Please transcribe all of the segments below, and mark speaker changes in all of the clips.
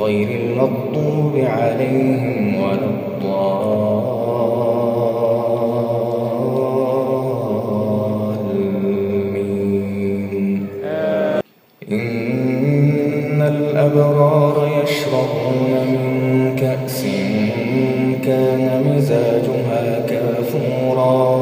Speaker 1: غير المغضوب عليهم ولا الضالين. إن الأبرار يشربون من كأس كان مزاجها كافورا.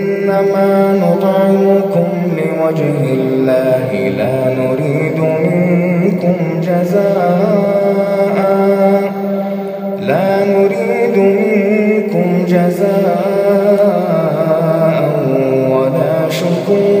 Speaker 1: إنما نطعمكم لوجه الله لا نريد منكم جزاء. لا نريد منكم جزاء ولا شكورا.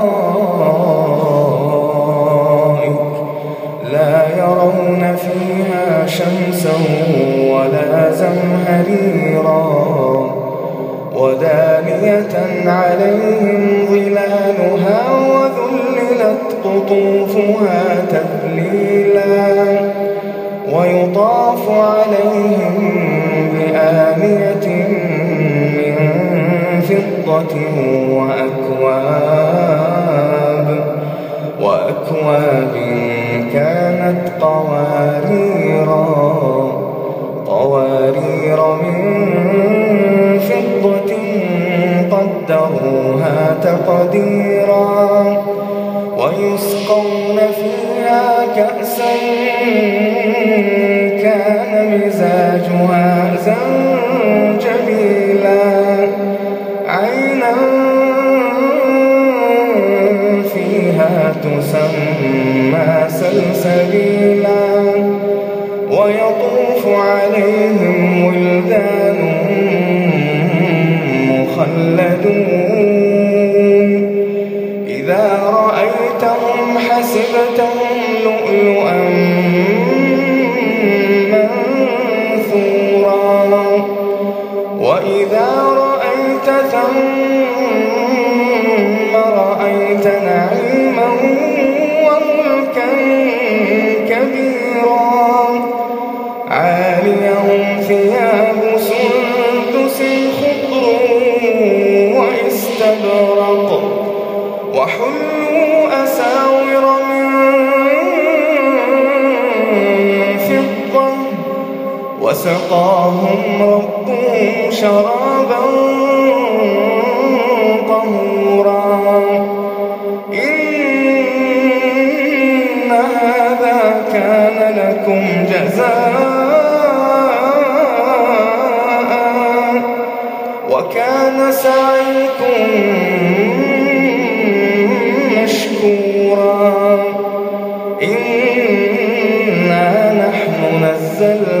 Speaker 1: وأكواب وأكواب كانت قواريرا قوارير من فضة قدروها تقديرا ويسقون فيها كأسا كان مزاجها زنجبيلا ربهم شرابا طهورا. إن هذا كان لكم جزاء. وكان سعيكم مشكورا. إنا نحن نزلنا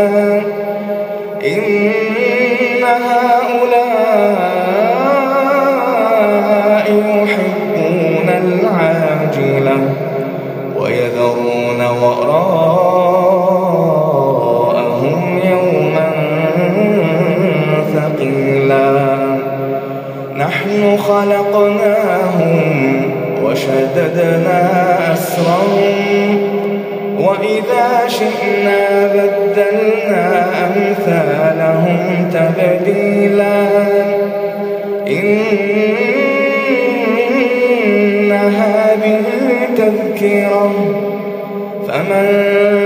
Speaker 1: هؤلاء يحبون العاجلة ويذرون وراءهم تذكرة فمن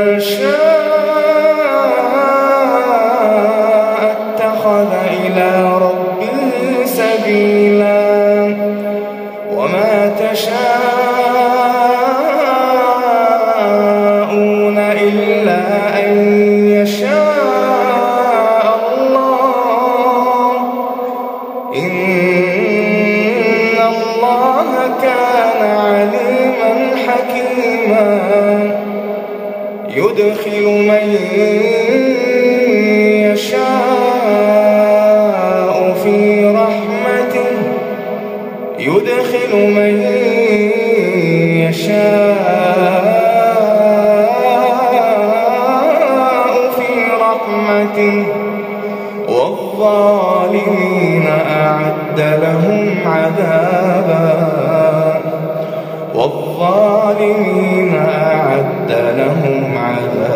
Speaker 1: رحمته يدخل من يشاء في رحمته والظالمين أعد لهم عذابا والظالمين أعد لهم عذابا.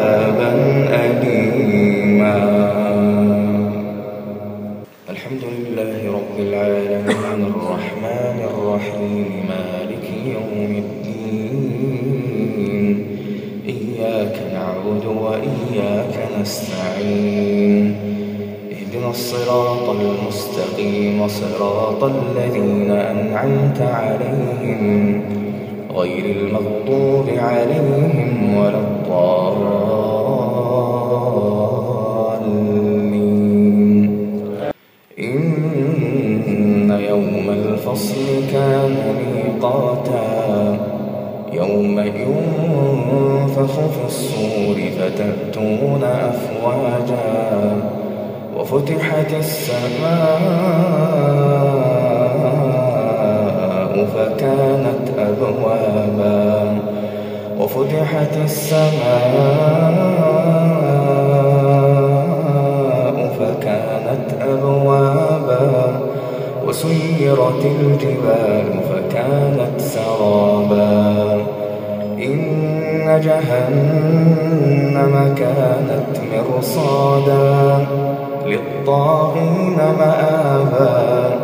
Speaker 1: صراط الذين أنعمت عليهم غير المغضوب عليهم ولا الضالين. إن يوم الفصل كان ميقاتا يوم ينفخ في الصور فتأتون أفواجا. وفتحت السماء فكانت أبوابا. وفتحت السماء فكانت أبوابا. وسيرت الجبال فكانت سرابا. إن جهنم كانت مرصادا. للطاغين مآبا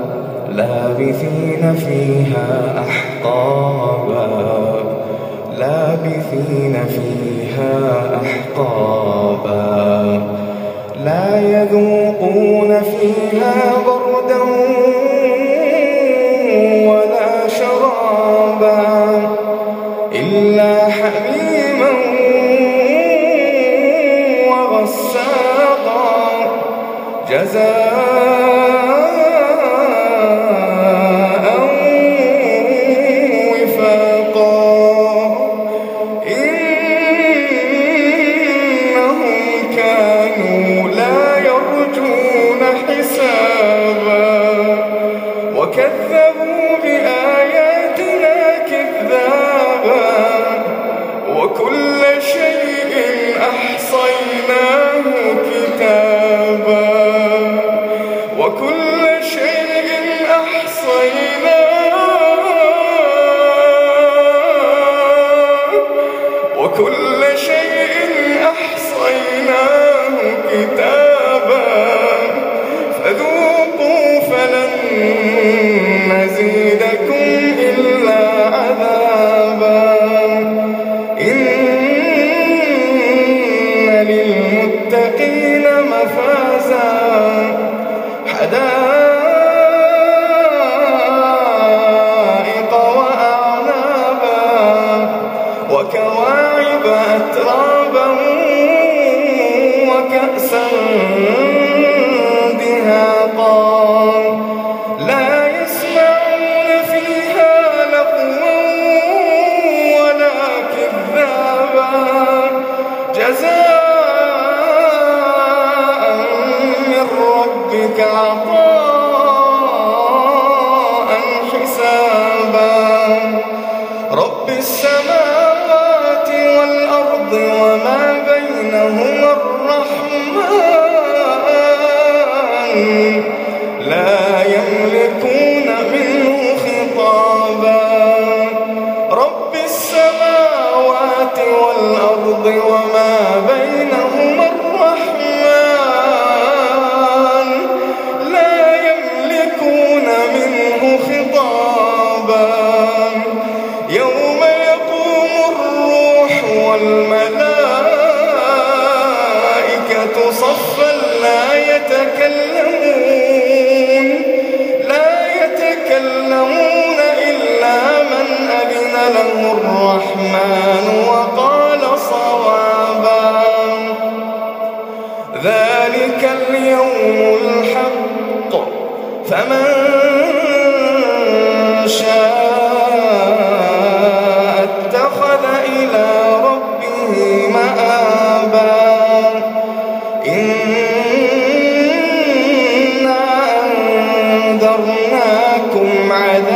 Speaker 1: لابثين فيها أحقابا لابثين فيها أحقابا. رب السماوات والأرض وما بينهما الرحمن إنا أنذرناكم عذابا